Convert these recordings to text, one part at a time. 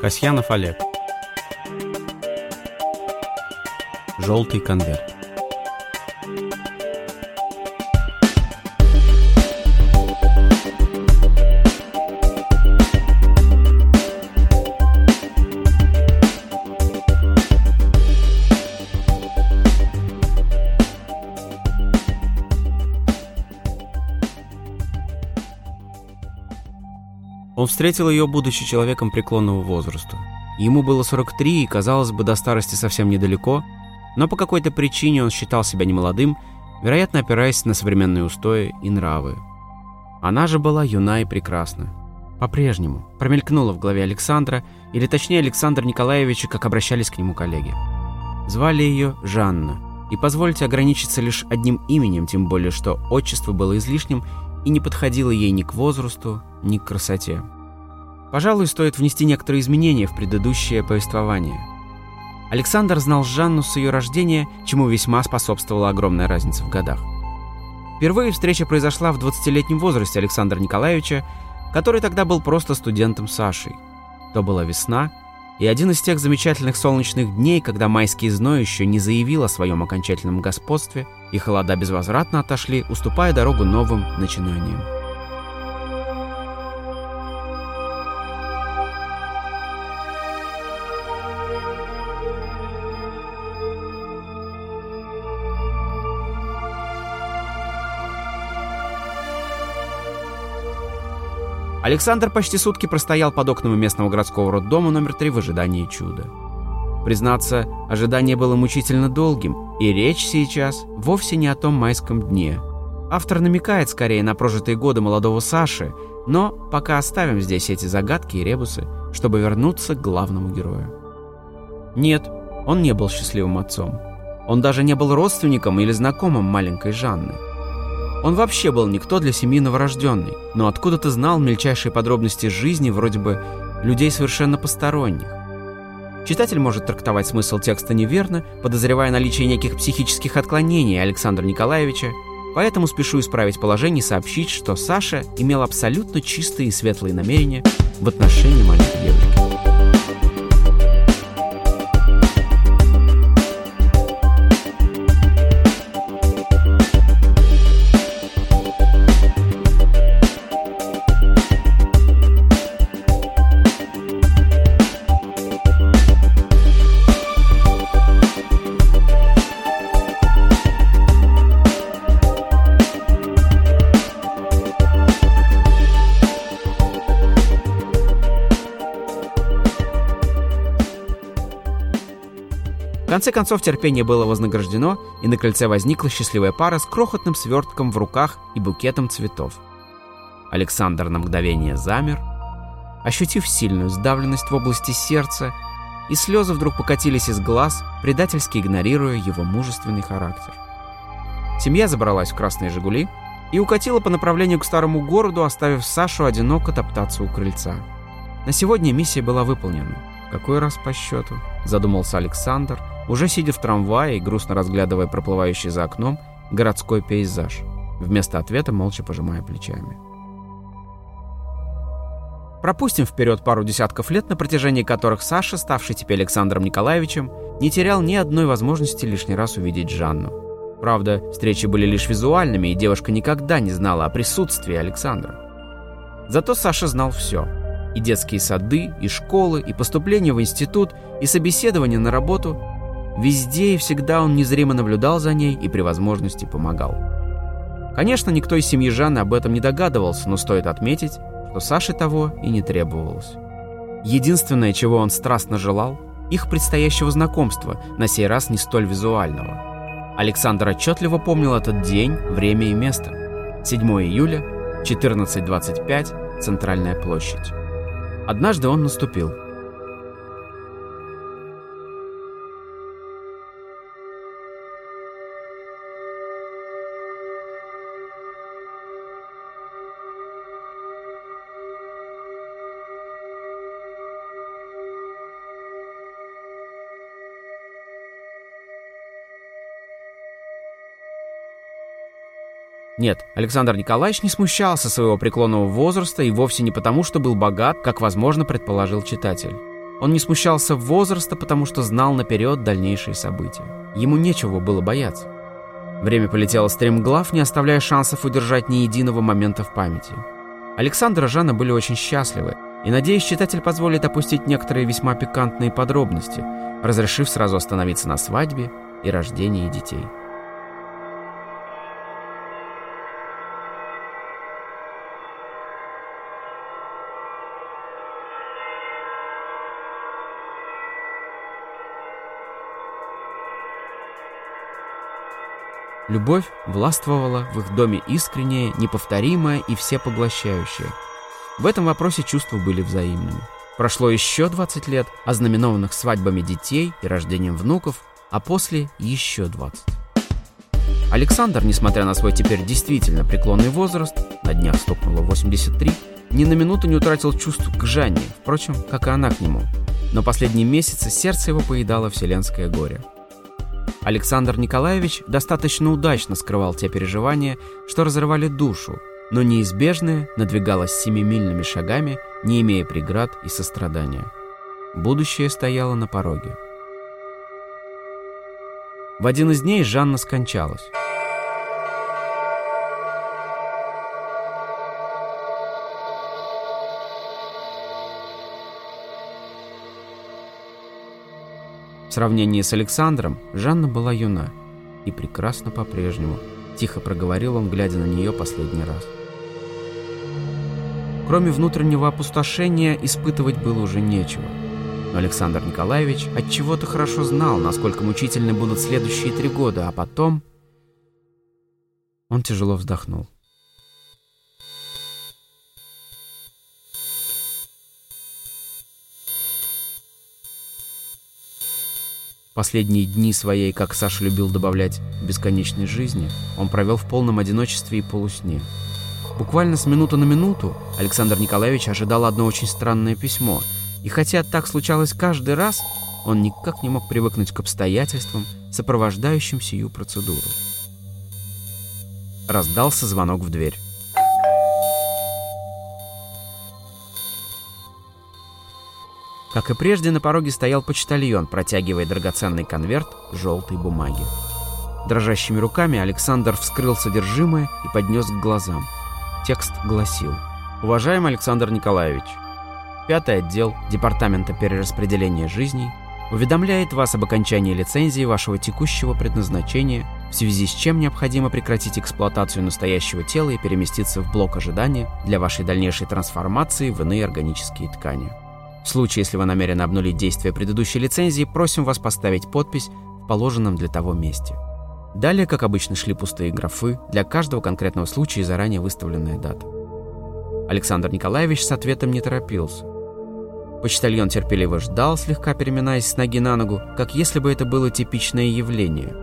Касьянов Олег. Желтый конверт встретил ее, будучи человеком преклонного возраста. Ему было 43, и, казалось бы, до старости совсем недалеко, но по какой-то причине он считал себя немолодым, вероятно, опираясь на современные устои и нравы. Она же была юна и прекрасна. По-прежнему промелькнула в голове Александра, или точнее Александра Николаевича, как обращались к нему коллеги. Звали ее Жанна, и позвольте ограничиться лишь одним именем, тем более что отчество было излишним и не подходило ей ни к возрасту, ни к красоте. Пожалуй, стоит внести некоторые изменения в предыдущее повествование. Александр знал Жанну с ее рождения, чему весьма способствовала огромная разница в годах. Впервые встреча произошла в 20-летнем возрасте Александра Николаевича, который тогда был просто студентом Сашей. То была весна, и один из тех замечательных солнечных дней, когда майский зной еще не заявил о своем окончательном господстве, и холода безвозвратно отошли, уступая дорогу новым начинаниям. Александр почти сутки простоял под окнами местного городского роддома номер 3 в ожидании чуда. Признаться, ожидание было мучительно долгим, и речь сейчас вовсе не о том майском дне. Автор намекает скорее на прожитые годы молодого Саши, но пока оставим здесь эти загадки и ребусы, чтобы вернуться к главному герою. Нет, он не был счастливым отцом. Он даже не был родственником или знакомым маленькой Жанны. Он вообще был никто для семьи новорожденный, но откуда-то знал мельчайшие подробности жизни вроде бы людей совершенно посторонних. Читатель может трактовать смысл текста неверно, подозревая наличие неких психических отклонений Александра Николаевича, поэтому спешу исправить положение и сообщить, что Саша имел абсолютно чистые и светлые намерения в отношении маленькой девочки. Конце концов терпение было вознаграждено, и на крыльце возникла счастливая пара с крохотным свертком в руках и букетом цветов. Александр на мгновение замер, ощутив сильную сдавленность в области сердца, и слезы вдруг покатились из глаз, предательски игнорируя его мужественный характер. Семья забралась в красные «Жигули» и укатила по направлению к старому городу, оставив Сашу одиноко топтаться у крыльца. На сегодня миссия была выполнена. Какой раз по счету? Задумался Александр, уже сидя в трамвае и грустно разглядывая проплывающий за окном городской пейзаж, вместо ответа молча пожимая плечами. Пропустим вперед пару десятков лет, на протяжении которых Саша, ставший теперь Александром Николаевичем, не терял ни одной возможности лишний раз увидеть Жанну. Правда, встречи были лишь визуальными, и девушка никогда не знала о присутствии Александра. Зато Саша знал все. И детские сады, и школы, и поступление в институт, и собеседование на работу, Везде и всегда он незримо наблюдал за ней и при возможности помогал. Конечно, никто из семьи Жанны об этом не догадывался, но стоит отметить, что Саше того и не требовалось. Единственное, чего он страстно желал, их предстоящего знакомства, на сей раз не столь визуального. Александр отчетливо помнил этот день, время и место. 7 июля, 14.25, Центральная площадь. Однажды он наступил – Нет, Александр Николаевич не смущался своего преклонного возраста и вовсе не потому, что был богат, как, возможно, предположил читатель. Он не смущался возраста, потому что знал наперед дальнейшие события. Ему нечего было бояться. Время полетело стремглав, не оставляя шансов удержать ни единого момента в памяти. Александр и Жанна были очень счастливы, и, надеюсь, читатель позволит опустить некоторые весьма пикантные подробности, разрешив сразу остановиться на свадьбе и рождении детей. Любовь властвовала в их доме искренняя, неповторимая и всепоглощающая. В этом вопросе чувства были взаимными. Прошло еще 20 лет, ознаменованных свадьбами детей и рождением внуков, а после еще 20. Александр, несмотря на свой теперь действительно преклонный возраст, на днях стукнуло 83, ни на минуту не утратил чувств к Жанне, впрочем, как и она к нему. Но последние месяцы сердце его поедало вселенское горе. Александр Николаевич достаточно удачно скрывал те переживания, что разрывали душу, но неизбежное надвигалось семимильными шагами, не имея преград и сострадания. Будущее стояло на пороге. В один из дней Жанна скончалась. В сравнении с Александром Жанна была юна и прекрасна по-прежнему. Тихо проговорил он, глядя на нее последний раз. Кроме внутреннего опустошения, испытывать было уже нечего. Но Александр Николаевич от чего то хорошо знал, насколько мучительны будут следующие три года, а потом... Он тяжело вздохнул. Последние дни своей, как Саша любил добавлять, бесконечной жизни, он провел в полном одиночестве и полусне. Буквально с минуты на минуту Александр Николаевич ожидал одно очень странное письмо, и хотя так случалось каждый раз, он никак не мог привыкнуть к обстоятельствам, сопровождающим сию процедуру. Раздался звонок в дверь. Как и прежде, на пороге стоял почтальон, протягивая драгоценный конверт желтой бумаги. Дрожащими руками Александр вскрыл содержимое и поднес к глазам. Текст гласил «Уважаемый Александр Николаевич, пятый отдел Департамента перераспределения жизней уведомляет вас об окончании лицензии вашего текущего предназначения, в связи с чем необходимо прекратить эксплуатацию настоящего тела и переместиться в блок ожидания для вашей дальнейшей трансформации в иные органические ткани. В случае, если вы намерены обнулить действие предыдущей лицензии, просим вас поставить подпись в положенном для того месте. Далее, как обычно, шли пустые графы, для каждого конкретного случая заранее выставленная дата. Александр Николаевич с ответом не торопился. Почтальон терпеливо ждал, слегка переминаясь с ноги на ногу, как если бы это было типичное явление.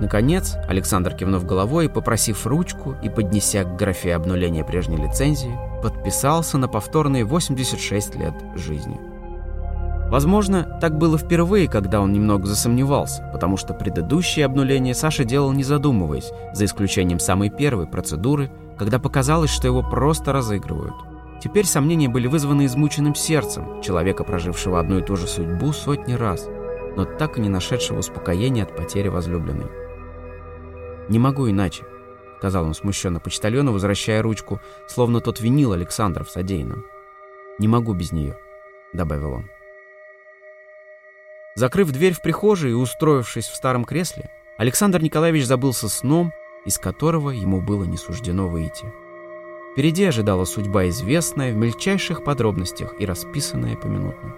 Наконец, Александр, кивнув головой и попросив ручку и поднеся к графе обнуления прежней лицензии, подписался на повторные 86 лет жизни. Возможно, так было впервые, когда он немного засомневался, потому что предыдущее обнуление Саша делал не задумываясь, за исключением самой первой процедуры, когда показалось, что его просто разыгрывают. Теперь сомнения были вызваны измученным сердцем человека, прожившего одну и ту же судьбу сотни раз, но так и не нашедшего успокоения от потери возлюбленной. «Не могу иначе», — сказал он смущенно почтальону, возвращая ручку, словно тот винил Александра в содеянном. «Не могу без нее», — добавил он. Закрыв дверь в прихожей и устроившись в старом кресле, Александр Николаевич забылся сном, из которого ему было не суждено выйти. Впереди ожидала судьба известная в мельчайших подробностях и расписанная поминутно.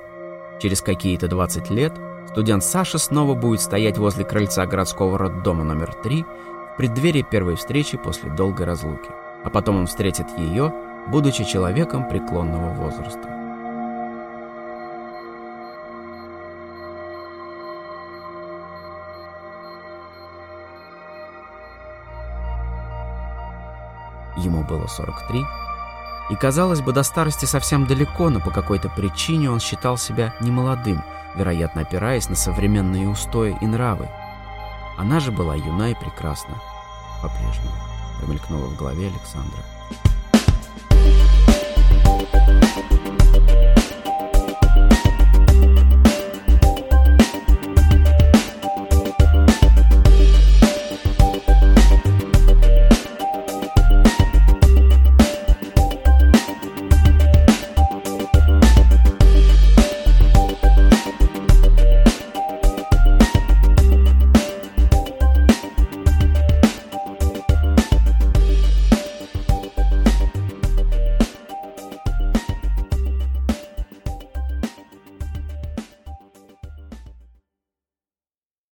Через какие-то 20 лет студент Саша снова будет стоять возле крыльца городского роддома номер 3 в преддверии первой встречи после долгой разлуки. А потом он встретит ее, будучи человеком преклонного возраста. Ему было 43. И, казалось бы, до старости совсем далеко, но по какой-то причине он считал себя немолодым, вероятно, опираясь на современные устои и нравы. Она же была юна и прекрасна по-прежнему. промелькнуло в голове Александра.